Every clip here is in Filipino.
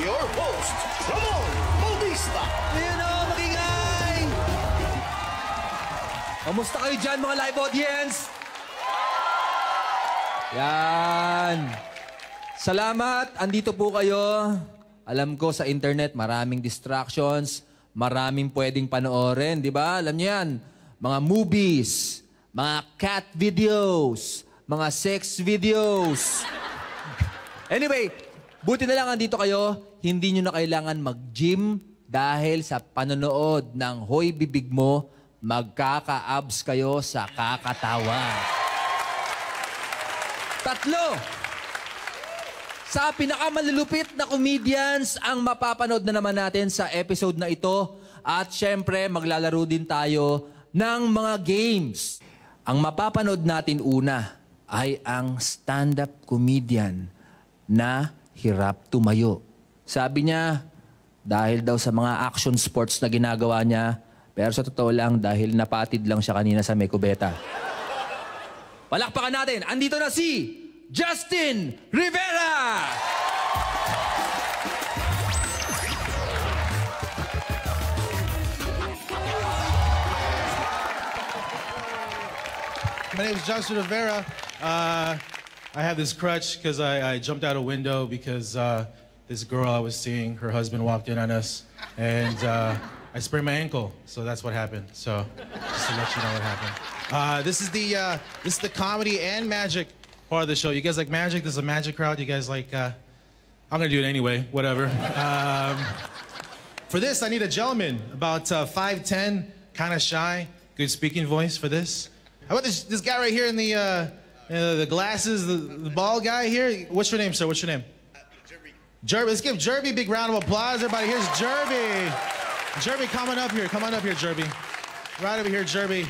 your host, Ramon Bautista. Ayun o, magingay! Kamusta kayo dyan mga live audience? Yan. Salamat, andito po kayo. Alam ko sa internet maraming distractions, maraming pwedeng panoorin, di ba? Alam niyo yan, mga movies, mga cat videos, mga sex videos. Anyway, buti na lang andito kayo, hindi nyo na kailangan mag-gym dahil sa panonood ng Hoy Bibig Mo, magkaka-abs kayo sa kakatawa. Tatlo! Sa pinakamalulupit na comedians ang mapapanood na naman natin sa episode na ito. At syempre, maglalaro din tayo ng mga games. Ang mapapanood natin una ay ang stand-up comedian na hirap tumayo. Sabi niya, dahil daw sa mga action sports na ginagawa niya, pero sa totoo lang, dahil napatid lang siya kanina sa Mekubeta. Palakpakan natin, andito na si Justin Rivera! My name is Justin Rivera. Uh, I have this crutch because I, I jumped out a window because uh, this girl I was seeing, her husband walked in on us, and uh, I sprained my ankle. So that's what happened. So just to let you know what happened. Uh, this is the uh, this is the comedy and magic part of the show. You guys like magic? This is a magic crowd. You guys like? Uh, I'm gonna do it anyway. Whatever. Um, for this, I need a gentleman about uh, 5'10", kind of shy, good speaking voice for this. How about this, this guy right here in the, uh, the glasses, the, the bald guy here? What's your name, sir? What's your name? Jerby. Jerby. Let's give Jerby a big round of applause. Everybody, here's Jerby. Jerby, come on up here. Come on up here, Jerby. Right over here, Jerby.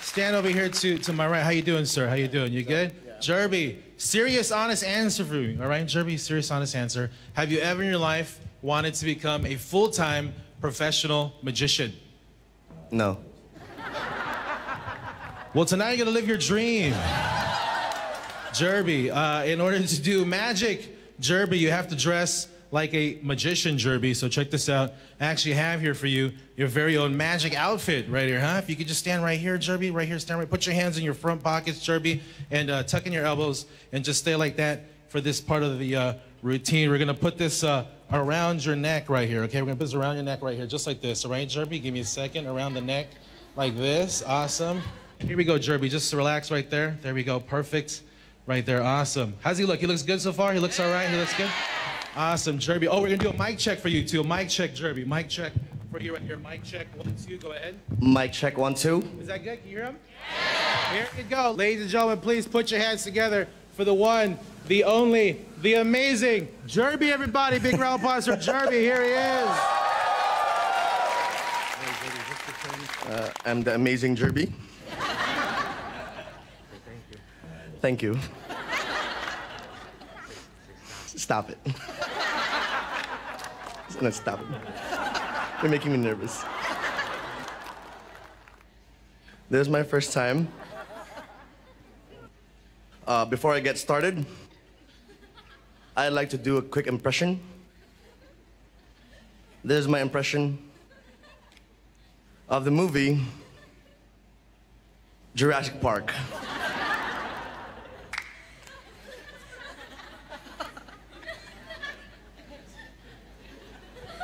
Stand over here to, to my right. How you doing, sir? How you doing? You good? Jerby, serious, honest answer for you. All right, Jerby, serious, honest answer. Have you ever in your life wanted to become a full-time professional magician? No. Well, tonight you're gonna live your dream. Jerby, uh, in order to do magic, Jerby, you have to dress like a magician, Jerby. So check this out. I actually have here for you your very own magic outfit right here, huh? If you could just stand right here, Jerby, right here, stand right. Put your hands in your front pockets, Jerby, and uh, tuck in your elbows, and just stay like that for this part of the uh, routine. We're gonna put this uh, around your neck right here, okay? We're gonna put this around your neck right here, just like this, all right, Jerby? Give me a second, around the neck, like this, awesome. Here we go, Jerby, just relax right there. There we go, perfect. Right there, awesome. How's he look? He looks good so far? He looks all right? He looks good? Awesome, Jerby. Oh, we're gonna do a mic check for you too. Mic check, Jerby. Mic check for you right here. Mic check, one, two, go ahead. Mic check one, two. Is that good? Can you hear him? Here you go. Ladies and gentlemen, please put your hands together for the one, the only, the amazing Jerby, everybody. Big round of applause for Jerby. Here he is. Uh, I'm the amazing Jerby. Thank you. Stop it. No, stop it. You're making me nervous. This is my first time. Uh, before I get started, I'd like to do a quick impression. This is my impression of the movie Jurassic Park.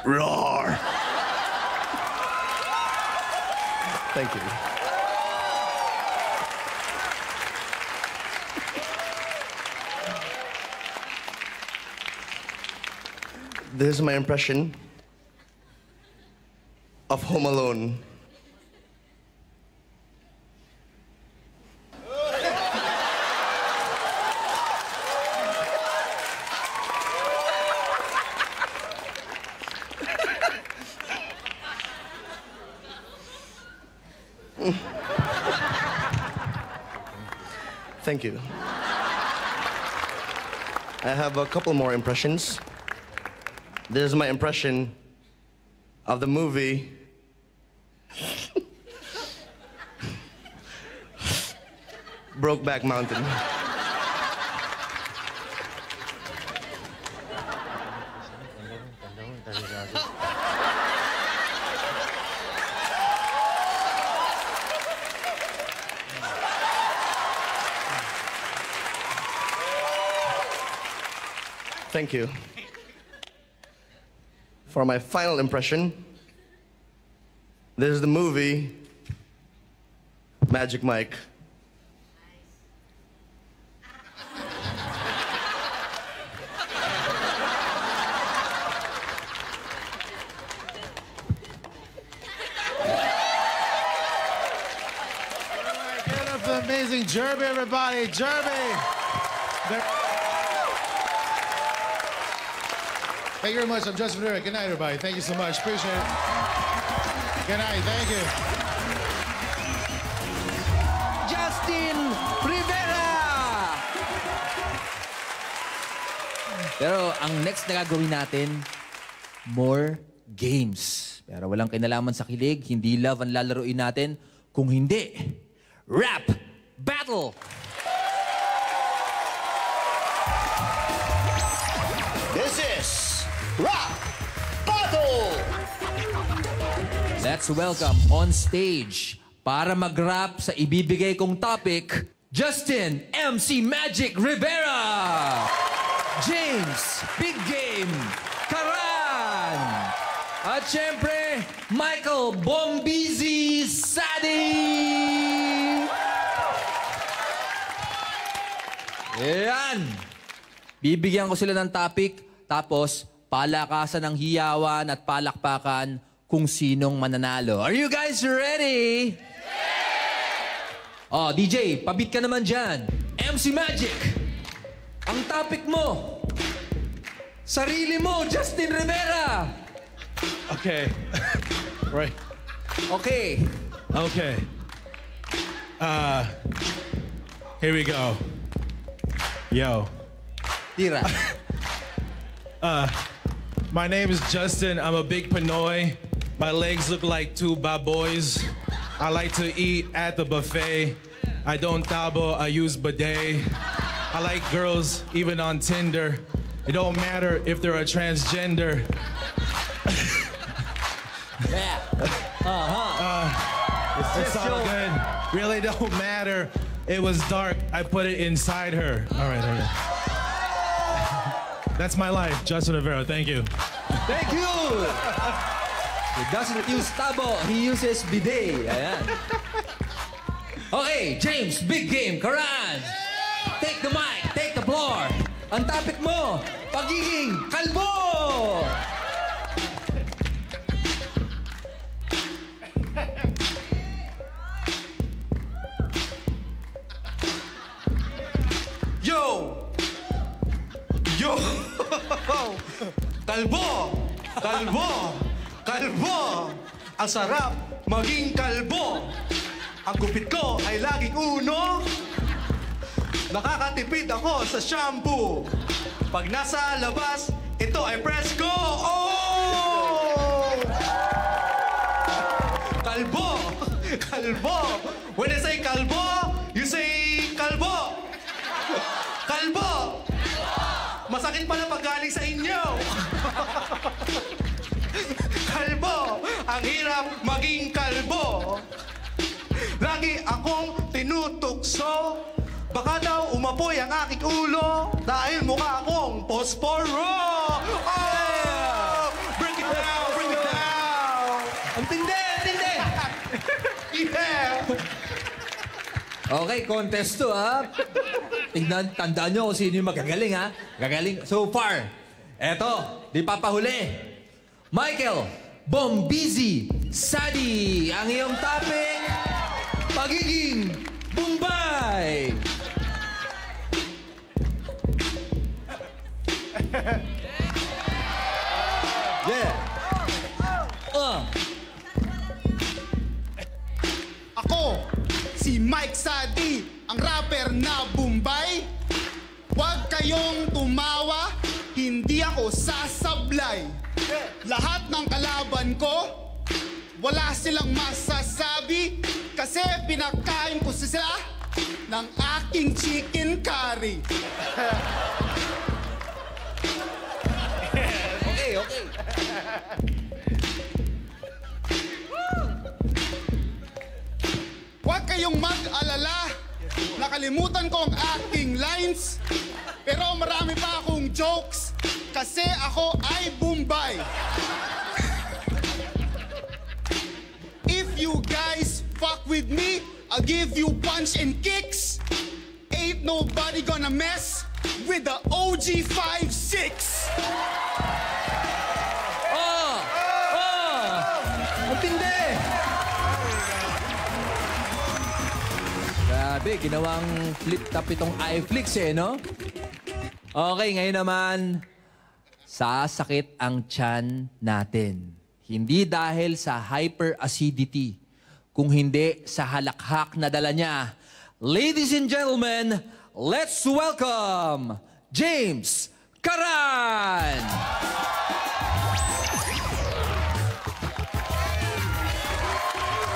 Roar! Thank you. This is my impression of Home Alone. Thank you. I have a couple more impressions. This is my impression of the movie Brokeback Mountain. Thank you. For my final impression, this is the movie Magic Mike. Amazing Jerby, everybody. Jerby. Thank you very much. I'm Justin Ventura. Good night, everybody. Thank you so much. Appreciate it. Good night. Thank you. Justin Rivera! Pero ang next na gagawin natin, more games. Pero walang kinalaman sa kilig, hindi love ang lalaroin natin. Kung hindi, rap battle! This Rap Battle! Let's welcome on stage para mag-rap sa ibibigay kong topic, Justin MC Magic Rivera! James Big Game Karan! At syempre, Michael Bombizi Sadi! Yan! Bibigyan ko sila ng topic, tapos palakasan ng hiyawan at palakpakan kung sinong mananalo. Are you guys ready? Oh, DJ, pabit ka naman dyan. MC Magic, ang topic mo, sarili mo, Justin Rivera. Okay. right. Okay. Okay. Uh, here we go. Yo. Tira. My name is Justin. I'm a big Pinoy. My legs look like two baboys. I like to eat at the buffet. I don't tabo, I use bidet. I like girls even on Tinder. It don't matter if they're a transgender. Yeah. Uh huh. It's all good. Really don't matter. It was dark. I put it inside her. All right, all right. That's my life, Justin Rivera. Thank you. Thank you! He doesn't use tabo, he uses bidet. Ayan. Okay, James, big game, Karan. Take the mic, take the floor. Ang topic mo, pagiging kalbo! Kalbo! Kalbo! Kalbo! Ang sarap maging kalbo! Ang gupit ko ay laging uno. Nakakatipid ako sa shampoo. Pag nasa labas, ito ay presko! Oh! Kalbo! Kalbo! When I say kalbo, Masakit pala pag galing sa inyo! kalbo! Ang hirap maging kalbo! Lagi akong tinutukso Baka daw umapoy ang aking ulo Dahil mukha akong posporo Oh! Break it down! Break it down! Ang tindi, ang tindi! Yeah! Okay, contest to ha. Tingnan, tandaan nyo kung sino yung magagaling ha. Gagaling. So far, eto, di papahuli. Michael, Bombizi, Sadi, ang iyong topic, pagiging Bombay. Sadi, ang rapper na Bombay. Huwag kayong tumawa, hindi ako sasablay. Lahat ng kalaban ko, wala silang masasabi kasi pinakain ko sila ng aking chicken curry. Huwag kayong mag-alala. Nakalimutan ko ang aking lines. Pero marami pa akong jokes kasi ako ay Bombay. If you guys fuck with me, I'll give you punch and kicks. Ain't nobody gonna mess with the OG 5-6. Grabe, ginawang flip-top itong iFlix eh, no? Okay, ngayon naman, sasakit ang tiyan natin. Hindi dahil sa hyperacidity, kung hindi sa halakhak na dala niya. Ladies and gentlemen, let's welcome James Karan!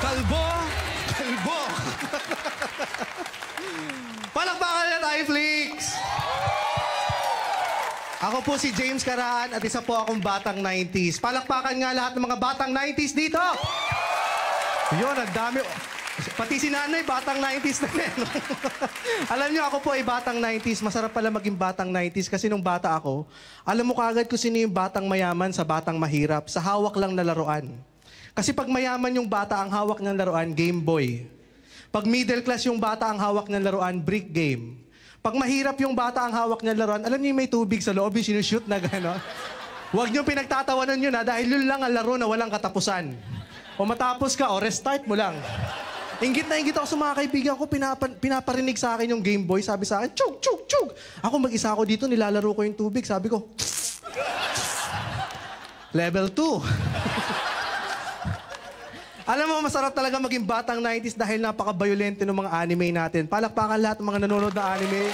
Kalbo! Kalbo! Palakpakan na tayo, Flix! Ako po si James Karaan at isa po akong batang 90s. Palakpakan nga lahat ng mga batang 90s dito! Yun, ang dami. Pati si nanay, batang 90s na rin. alam niyo, ako po ay batang 90s. Masarap pala maging batang 90s kasi nung bata ako, alam mo kagad kung sino yung batang mayaman sa batang mahirap. Sa hawak lang na laruan. Kasi pag mayaman yung bata, ang hawak ng laruan, Game Boy. Pag middle class yung bata, ang hawak ng laruan, brick game. Pag mahirap yung bata, ang hawak ng laruan, alam niyo may tubig sa loob, yung sinushoot na gano'n. Huwag niyo pinagtatawanan yun ha, dahil yun lang ang laro na walang katapusan. O matapos ka, o restart mo lang. Ingit na ingit ako sa mga kaibigan ko, pinapa, pinaparinig sa akin yung Game Boy. Sabi sa akin, chug, chug, chug. Ako mag-isa ako dito, nilalaro ko yung tubig. Sabi ko, level 2. Alam mo, masarap talaga maging batang 90s dahil napaka-violente ng mga anime natin. Palakpakan lahat ng mga nanonood na anime.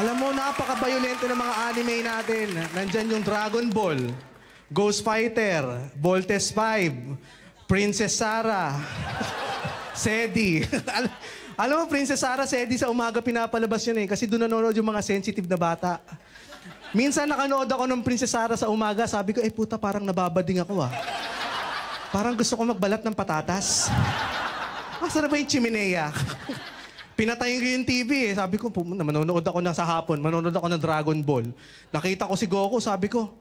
Alam mo, napaka-violente ng mga anime natin. Nandyan yung Dragon Ball, Ghost Fighter, Voltes 5, Princess Sarah, Sedi. Al- Alam mo, Princess Sarah, Sedi, sa umaga pinapalabas yun eh. Kasi doon nanonood yung mga sensitive na bata. Minsan nakanood ako ng Princess Sarah sa umaga, sabi ko, eh puta, parang nababading ako ah. Parang gusto ko magbalat ng patatas. Masarap ba yung chimenea? Pinatayin ko yung TV eh. Sabi ko, manonood ako na sa hapon, manonood ako ng Dragon Ball. Nakita ko si Goku, sabi ko,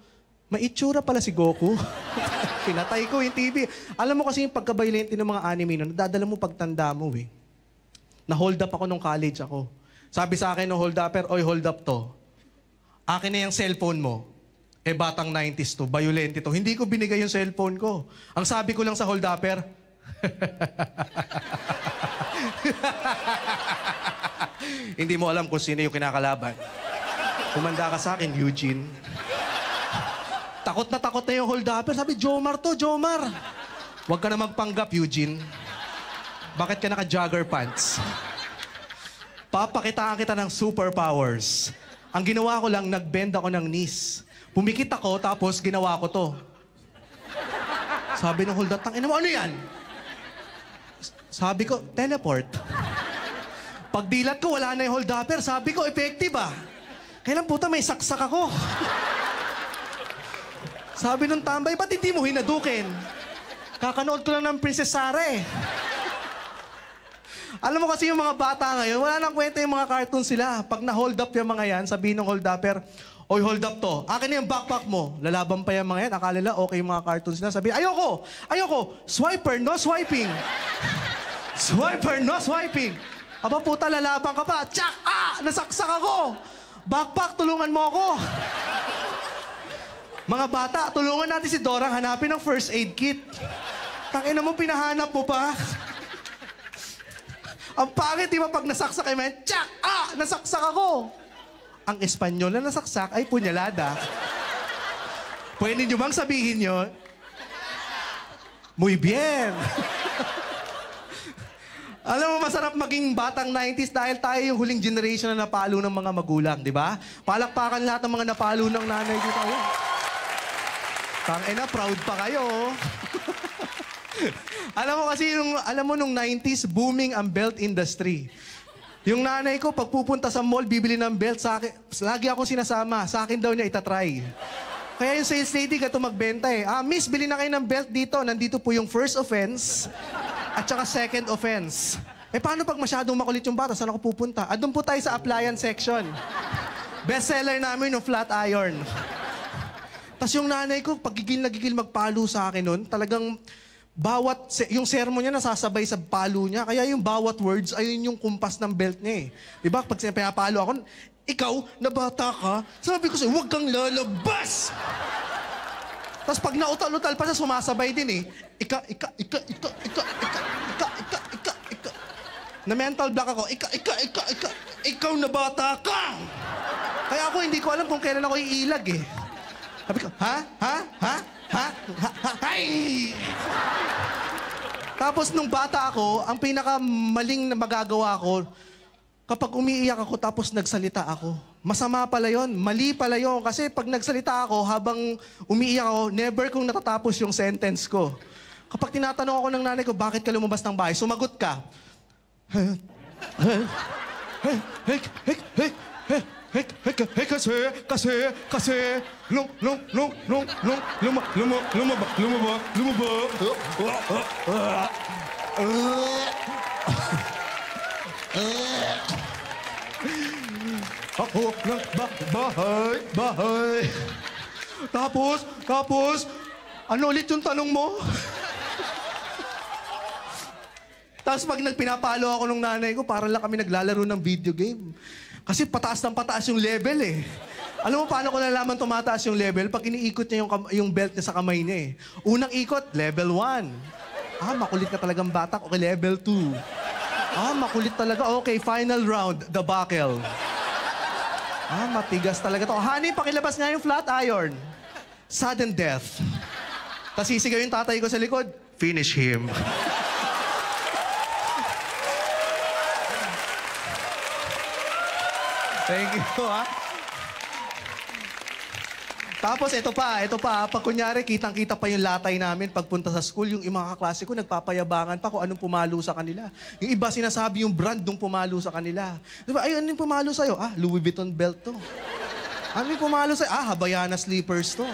may itsura pala si Goku. Pinatay ko yung TV. Alam mo kasi yung pagka-violent ng mga anime nun, nadadala mo pagtanda mo eh. Na-hold up ako nung college ako. Sabi sa akin ng hold upper, oy, hold up to. Akin na yung cellphone mo. Eh, batang 90s to, violent to. Hindi ko binigay yung cellphone ko. Ang sabi ko lang sa hold upper, Hindi mo alam kung sino yung kinakalaban. Kumanda ka sa akin, Eugene. Takot na takot na yung hold upper. Sabi, Jomar to, Jomar. Huwag ka na magpanggap, Eugene. Bakit ka naka-jogger pants? Papakitaan kita ng superpowers. Ang ginawa ko lang, nag-bend ako ng knees. Pumikit ako, tapos ginawa ko to. Sabi ng hold tangina mo, ano yan? Sabi ko, teleport. Pagdilat ko, wala na yung hold upper. Sabi ko, effective ah. Kailan puta, may saksak ako. Sabi nung tambay, ba't hindi mo hinadukin? Kakanood ko lang ng Princess Sarah eh. Alam mo kasi yung mga bata ngayon, wala nang kwenta yung mga cartoon sila. Pag na-hold up yung mga yan, sabihin ng hold upper, Oy, hold up to. Akin na yung backpack mo. Lalaban pa yung mga yan. Akala nila okay yung mga cartoons na. Sabi, ayoko! Ayoko! Swiper, no swiping! Swiper, no swiping! Aba puta, lalaban ka pa. Tsak! Ah! Nasaksak ako! Backpack, tulungan mo ako! Mga bata, tulungan natin si Dorang hanapin ng first aid kit. Tangina mo, pinahanap mo pa. Ang pangit, di ba, pag nasaksak kayo, man, tsak! Ah! Nasaksak ako! Ang Espanyol na nasaksak ay punyalada. Pwede nyo bang sabihin yun? Muy bien! Alam mo, masarap maging batang 90s dahil tayo yung huling generation na napalo ng mga magulang, di ba? Palakpakan lahat ng mga napalo ng nanay dito. Ayun. Tangina, proud pa kayo. alam mo kasi, yung, alam mo nung 90s, booming ang belt industry. Yung nanay ko, pag pupunta sa mall, bibili ng belt sa akin. Lagi ako sinasama. Sa akin daw niya itatry. Kaya yung sales lady gato magbenta eh. Ah, miss, bili na kayo ng belt dito. Nandito po yung first offense at saka second offense. Eh, paano pag masyadong makulit yung bata? Saan ako pupunta? Ah, doon po tayo sa appliance section. Bestseller namin yung flat iron. Tapos yung nanay ko, pagigil na gigil magpalo sa akin nun, talagang bawat, yung sermon niya nasasabay sa palo niya. Kaya yung bawat words, ayun yung kumpas ng belt niya eh. Di ba? Pag pinapalo ako, ikaw, na bata ka, sabi ko sa'yo, huwag kang lalabas! Tapos pag nautal-utal pa siya, sumasabay din eh. Ika, ika, ika, ika, ika, ika, ika, ika, ika, ika. Na mental block ako, ika, ika, ika, ika, ikaw na bata ka! Kaya ako hindi ko alam kung kailan ako iilag eh. Sabi ko, ha? Ha? Ha? Ha? Ha? Tapos nung bata ako, ang pinakamaling na magagawa ko, kapag umiiyak ako tapos nagsalita ako, masama pala yon, mali pala yon. Kasi pag nagsalita ako, habang umiiyak ako, never kong natatapos yung sentence ko. Kapag tinatanong ako ng nanay ko, bakit ka lumabas ng bahay, sumagot ka. Hey, hey, hey, kasi, kasi, kasi, lum, lum, lum, lum, lum, luma, luma, lumaba, lumaba, lumaba. Ako ng ba bahay, bahay. Tapos, tapos, ano ulit yung tanong mo? Tapos pag nagpinapalo ako ng nanay ko, parang lang kami naglalaro ng video game. Kasi pataas ng pataas yung level eh. Alam mo paano ko nalaman tumataas yung level? Pag iniikot niya yung, yung belt niya sa kamay niya eh. Unang ikot, level 1. Ah, makulit ka talagang bata. Okay, level 2. Ah, makulit talaga. Okay, final round, the buckle. Ah, matigas talaga to. Honey, pakilabas nga yung flat iron. Sudden death. Tapos sisigaw yung tatay ko sa likod, finish him. Thank you, ha? Tapos ito pa, ito pa. Pag kunyari, kitang-kita pa yung latay namin pagpunta sa school, yung mga kaklase ko nagpapayabangan pa kung anong pumalo sa kanila. Yung iba sinasabi yung brand nung pumalo sa kanila. Di ba, ay, ano yung pumalo sa'yo? Ah, Louis Vuitton belt to. Ano yung pumalo sa'yo? Ah, Havaiana slippers to.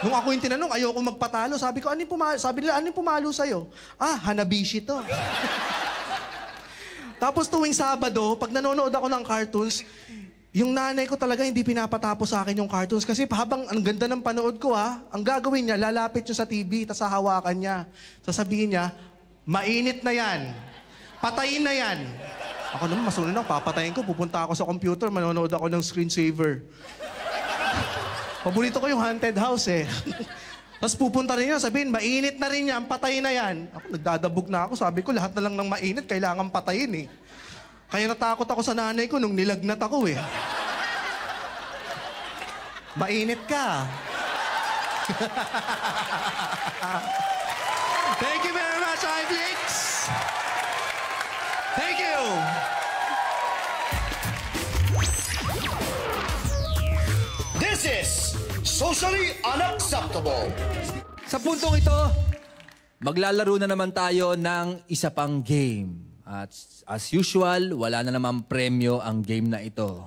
Nung ako yung tinanong, ayoko magpatalo. Sabi ko, ano yung pumalo? Sabi nila, ano yung pumalo sa'yo? Ah, Hanabishi to. Tapos tuwing Sabado, pag nanonood ako ng cartoons, yung nanay ko talaga hindi pinapatapos sa akin yung cartoons kasi habang ang ganda ng panood ko ha, ang gagawin niya, lalapit siya sa TV, tapos hahawakan niya. Sasabihin niya, mainit na yan. Patayin na yan. Ako naman, masunod lang, papatayin ko. Pupunta ako sa computer, manonood ako ng screensaver. Paborito ko yung haunted house eh. Tapos pupunta rin yan, sabihin, mainit na rin yan, patayin na yan. Ako, nagdadabog na ako. Sabi ko, lahat na lang ng mainit, kailangan patayin eh. Kaya natakot ako sa nanay ko nung nilagnat ako eh. Mainit ka. Thank you very much, IBX. Thank you. This is socially unacceptable. Sa puntong ito, maglalaro na naman tayo ng isa pang game. At as usual, wala na naman premyo ang game na ito.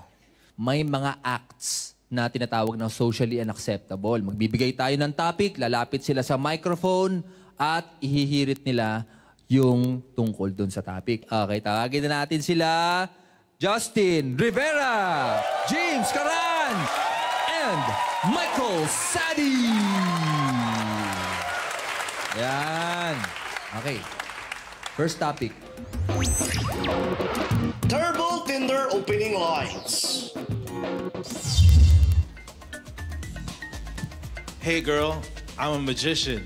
May mga acts na tinatawag na socially unacceptable. Magbibigay tayo ng topic, lalapit sila sa microphone at ihihirit nila yung tungkol dun sa topic. Okay, tawagin na natin sila. Justin Rivera, James Caran, and Michael Sadi. Yan. Okay. First topic. Turbo Tinder opening lines. Hey girl, I'm a magician.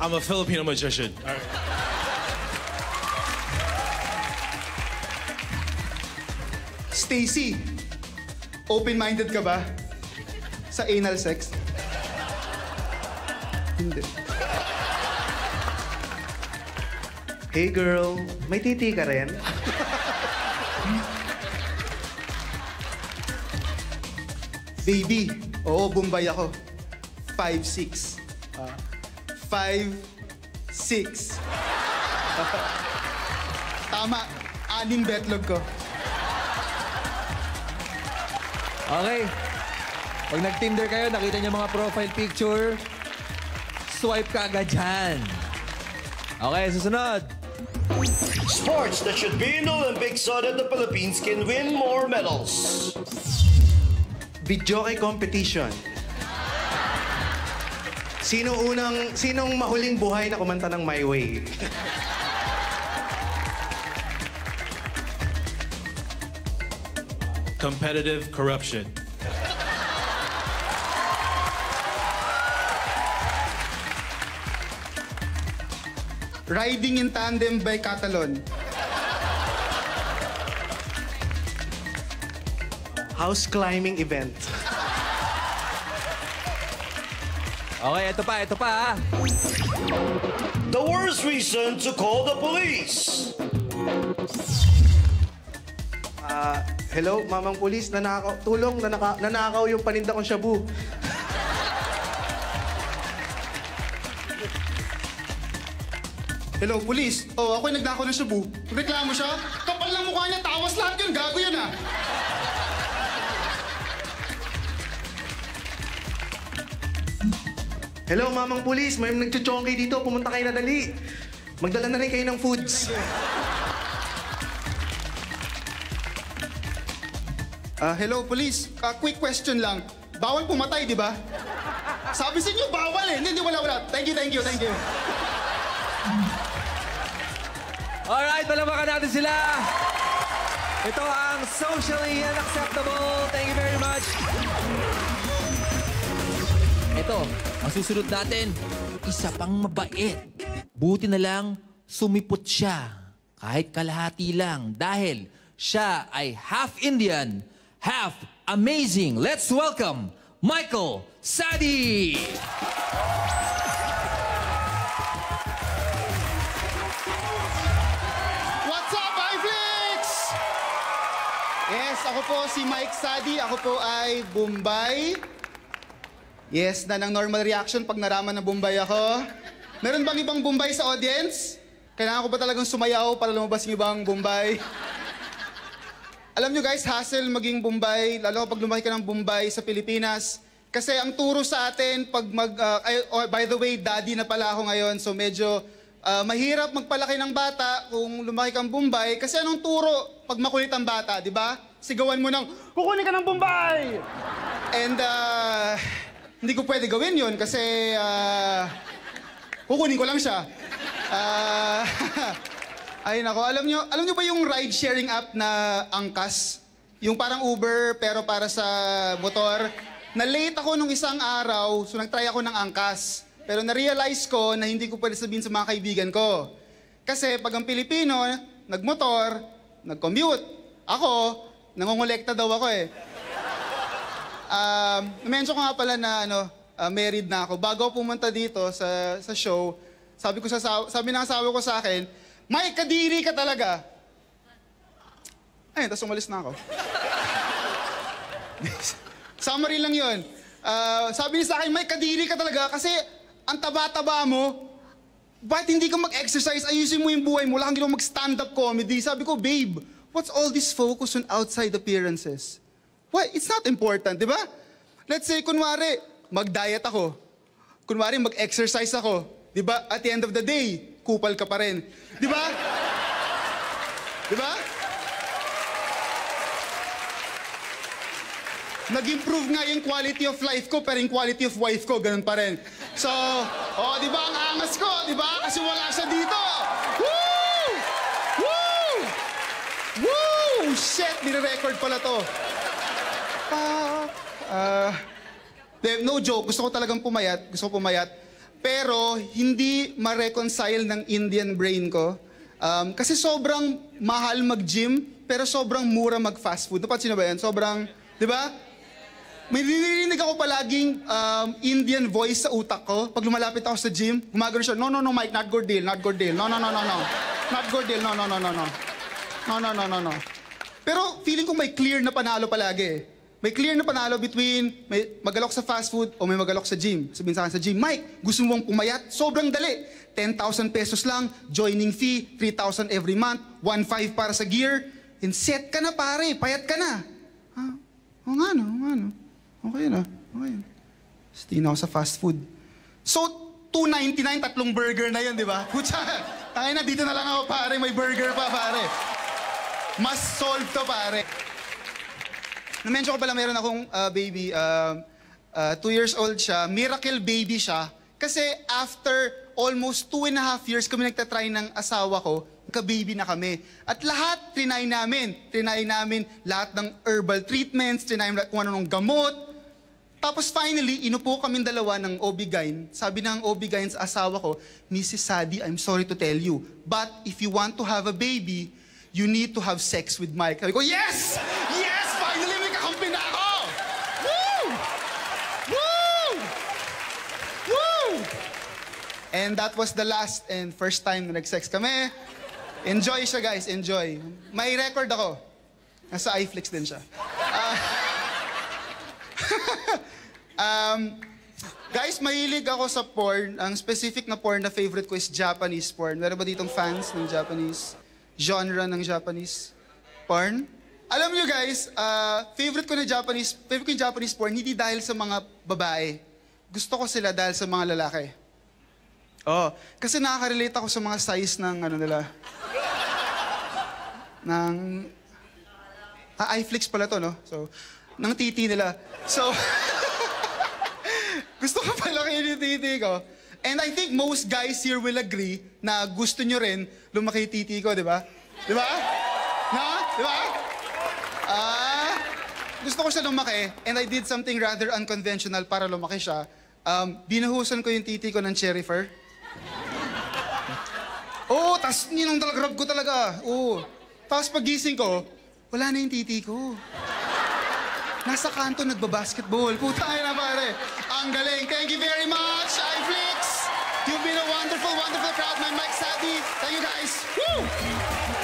I'm a Filipino magician. All right. Stacy, open-minded ka ba? Sa anal sex? Hindi. Hey girl, may titi ka rin? Baby, oo, Bombay ako. 5'6". Ah, 5'6". Tama, aning betlog ko. Okay. Pag nag-Tinder kayo, nakita niyo mga profile picture, swipe ka agad dyan. Okay, susunod. Sports that should be in the Olympics so that the Philippines can win more medals. Videoke competition. Sino unang, sinong mahuling buhay na kumanta ng My Way? Competitive corruption. Riding in tandem by Catalan. House climbing event. Okay, ito pa, ito pa. The worst reason to call the police. Uh, Hello, mamang pulis, nanakaw, tulong, nanaka, nanakaw yung paninda kong shabu. Hello, police. Oh, ako yung nagnakaw ng shabu. Reklamo siya. Kapal ng mukha niya, tawas lahat yun. Gago yun ah. Hello, mamang pulis, may nagchuchongkay dito, pumunta kayo na dali. Magdala na rin kayo ng foods. Ah, hello, police. Ah, quick question lang. Bawal pumatay, di ba? Sabi sa inyo, bawal eh. Hindi, wala, wala. Thank you, thank you, thank you. Alright, palabakan natin sila. Ito ang socially unacceptable. Thank you very much. Ito, ang natin, isa pang mabait. Buti na lang, sumipot siya. Kahit kalahati lang. Dahil siya ay half Indian, half amazing. Let's welcome Michael Sadi! What's up, iFlix? Yes, ako po si Mike Sadi. Ako po ay Bombay. Yes, na ng normal reaction pag naraman na Bombay ako. Meron bang ibang Bombay sa audience? Kailangan ko ba talagang sumayaw para lumabas yung ibang Bombay? Alam nyo guys, hassle maging Bombay, lalo pag lumaki ka ng Bombay sa Pilipinas. Kasi ang turo sa atin, pag mag... ah, ay, oh, by the way, daddy na pala ako ngayon, so medyo ah, mahirap magpalaki ng bata kung lumaki kang Bombay. Kasi anong turo pag makulit ang bata, di ba? Sigawan mo ng, kukunin ka ng Bombay! And ah, hindi ko pwede gawin yun kasi ah, kukunin ko lang siya. Ah, ay nako, alam nyo, alam nyo ba yung ride-sharing app na Angkas? Yung parang Uber pero para sa motor. Na-late ako nung isang araw, so nag-try ako ng Angkas. Pero na-realize ko na hindi ko pwede sabihin sa mga kaibigan ko. Kasi pag ang Pilipino, nagmotor, nag-commute. Ako, nangongolekta daw ako eh. Um, mention ko nga pala na ano, ah, married na ako. Bago pumunta dito sa sa show, sabi ko sa sabi ng asawa ko sa akin, "May kadiri ka talaga." Ayun, tapos umalis na ako. Summary lang 'yon. Ah, sabi niya sa akin, "May kadiri ka talaga kasi ang taba-taba mo. Bakit hindi ka mag-exercise? Ayusin mo yung buhay mo. Wala kang ginawa mag-stand-up comedy." Sabi ko, "Babe, what's all this focus on outside appearances?" Why? It's not important, di ba? Let's say, kunwari, mag-diet ako. Kunwari, mag-exercise ako. Di ba? At the end of the day, kupal ka pa rin. Di ba? Di ba? Nag-improve nga yung quality of life ko, pero yung quality of wife ko, ganun pa rin. So, oh, di ba ang angas ko, di ba? Kasi wala siya dito. Woo! Woo! Woo! Shit, nire-record pala to. Ah, de- no joke, gusto ko talagang pumayat, gusto ko pumayat. Pero hindi ma-reconcile ng Indian brain ko. Um, kasi sobrang mahal mag-gym, pero sobrang mura mag-fast food. Napansin na ba yan? Sobrang, di ba? May nilirinig ako palaging um, Indian voice sa utak ko. Pag lumalapit ako sa gym, gumagano siya, no, no, no, Mike, not good deal, not good deal. No, no, no, no, no. Not good deal, no, no, no, no, no. No, no, no, no, no. Pero feeling ko may clear na panalo palagi eh. May clear na panalo between may magalok sa fast food o may magalok sa gym. Sabihin sa akin sa gym, Mike, gusto mong pumayat? Sobrang dali. 10,000 pesos lang, joining fee, 3,000 every month, 1,500 para sa gear, and set ka na pare, payat ka na. Ha? O nga no, o nga no. Okay na, okay na. Tapos tingin ako sa fast food. So, 299, tatlong burger na yun, di ba? Putsa, Tangin na, dito na lang ako, pare. May burger pa, pare. Mas solve to, pare. Na-mention ko pala, meron akong uh, baby. Uh, uh, two years old siya. Miracle baby siya. Kasi after almost two and a half years kami nagtatry ng asawa ko, ka-baby na kami. At lahat, trinay namin. Trinay namin lahat ng herbal treatments, trinay namin kung anong gamot, tapos finally, inupo kami dalawa ng OB-GYN. Sabi ng OB-GYN sa asawa ko, Mrs. Sadi, I'm sorry to tell you, but if you want to have a baby, you need to have sex with Mike. Sabi ko, yes! Yes! Finally, may kakampi na ako! Woo! Woo! Woo! And that was the last and first time na nag-sex kami. Enjoy siya, guys. Enjoy. May record ako. Nasa iFlix din siya. Um, guys, mahilig ako sa porn. Ang specific na porn na favorite ko is Japanese porn. Meron ba ditong fans ng Japanese? Genre ng Japanese porn? Alam nyo guys, uh, favorite ko na Japanese, favorite ko yung Japanese porn, hindi dahil sa mga babae. Gusto ko sila dahil sa mga lalaki. Oh, kasi nakaka-relate ako sa mga size ng ano nila. ng Ah, iFlix pala to, no? So, ng titi nila. So, gusto ko pala kayo yung titi ko. And I think most guys here will agree na gusto nyo rin lumaki titi ko, di ba? Di ba? Na? Di ba? Ah, gusto ko siya lumaki and I did something rather unconventional para lumaki siya. Um, binuhusan ko yung titi ko ng cherry fur. Oo, oh, tas ninong talaga, rub ko talaga. Oo. Tapos pagising ko, wala na yung titi ko. Nasa kanto nagbabasketball. Puta na pare. Ang galing. Thank you very much, iFlix. You've been a wonderful, wonderful crowd. My Mike Sadi. Thank you guys. Woo!